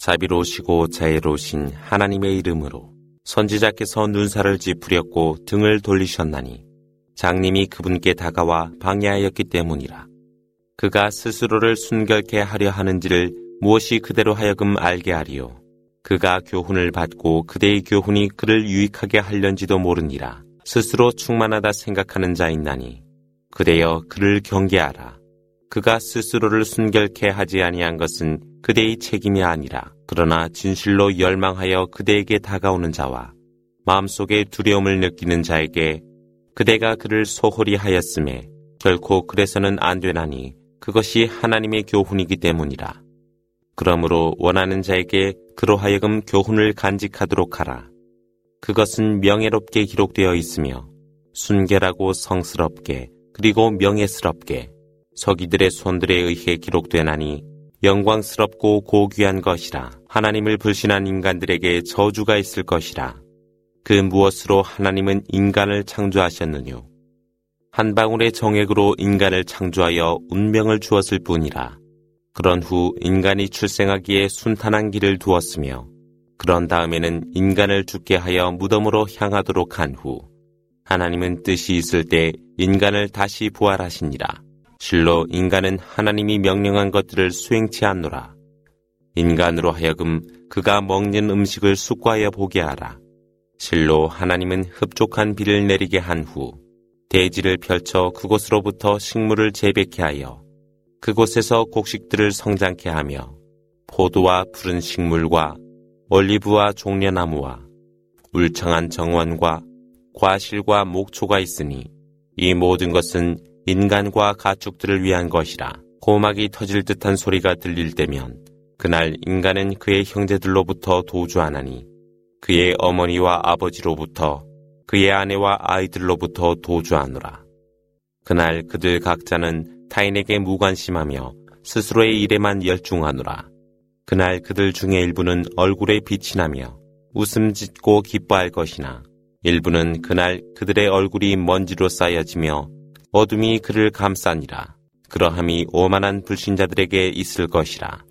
자비로우시고 자애로우신 하나님의 이름으로 선지자께서 눈살을 찌푸렸고 등을 돌리셨나니 장님이 그분께 다가와 방해하였기 때문이라. 그가 스스로를 순결케 하려 하는지를 무엇이 그대로 하여금 알게 하리요. 그가 교훈을 받고 그대의 교훈이 그를 유익하게 하련지도 모르니라. 스스로 충만하다 생각하는 자 있나니 그대여 그를 경계하라. 그가 스스로를 순결케 하지 아니한 것은 그대의 책임이 아니라 그러나 진실로 열망하여 그대에게 다가오는 자와 마음속에 두려움을 느끼는 자에게 그대가 그를 소홀히 하였음에 결코 그래서는 안 되나니 그것이 하나님의 교훈이기 때문이라. 그러므로 원하는 자에게 그로 하여금 교훈을 간직하도록 하라. 그것은 명예롭게 기록되어 있으며 순결하고 성스럽게 그리고 명예스럽게 서기들의 손들에 의해 기록되나니 영광스럽고 고귀한 것이라. 하나님을 불신한 인간들에게 저주가 있을 것이라. 그 무엇으로 하나님은 인간을 창조하셨느뇨? 한 방울의 정액으로 인간을 창조하여 운명을 주었을 뿐이라. 그런 후 인간이 출생하기에 순탄한 길을 두었으며 그런 다음에는 인간을 죽게 하여 무덤으로 향하도록 한 후 하나님은 뜻이 있을 때 인간을 다시 부활하시니라. 실로 인간은 하나님이 명령한 것들을 수행치 않노라. 인간으로 하여금 그가 먹는 음식을 숙고하여 보게 하라. 실로 하나님은 흡족한 비를 내리게 한 후 대지를 펼쳐 그곳으로부터 식물을 재배케 하여 그곳에서 곡식들을 성장케 하며 포도와 푸른 식물과 올리브와 종려나무와 울창한 정원과 과실과 목초가 있으니 이 모든 것은 인간과 가축들을 위한 것이라 고막이 터질 듯한 소리가 들릴 때면 그날 인간은 그의 형제들로부터 도주하나니 그의 어머니와 아버지로부터 그의 아내와 아이들로부터 도주하노라. 그날 그들 각자는 타인에게 무관심하며 스스로의 일에만 열중하노라. 그날 그들 중에 일부는 얼굴에 빛이 나며 웃음 짓고 기뻐할 것이나 일부는 그날 그들의 얼굴이 먼지로 쌓여지며 어둠이 그를 감싸니라. 그러함이 오만한 불신자들에게 있을 것이라.